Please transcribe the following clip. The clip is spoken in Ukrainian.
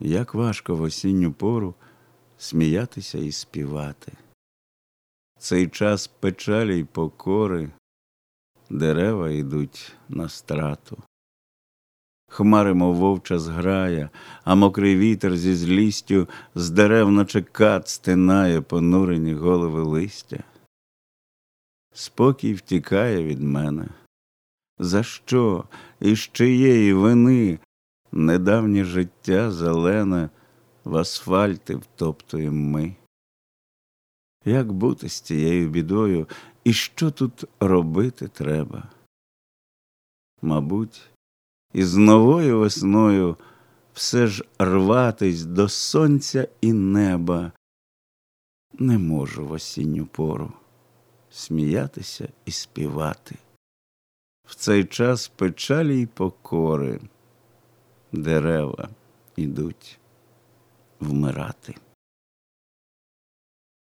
Як важко в осінню пору сміятися і співати. Цей час печалі й покори, дерева йдуть на страту. Хмари, мов вовча зграя, а мокрий вітер зі злістю з дерев наче кат стинає понурені голови листя. Спокій втікає від мене. За що і з чиєї вини недавнє життя зелене в асфальти втоптуєм ми? Як бути з цією бідою, і що тут робити треба? Мабуть, із новою весною все ж рватись до сонця і неба не можу в осінню пору сміятися і співати. В цей час печалі й покори дерева ідуть вмирати.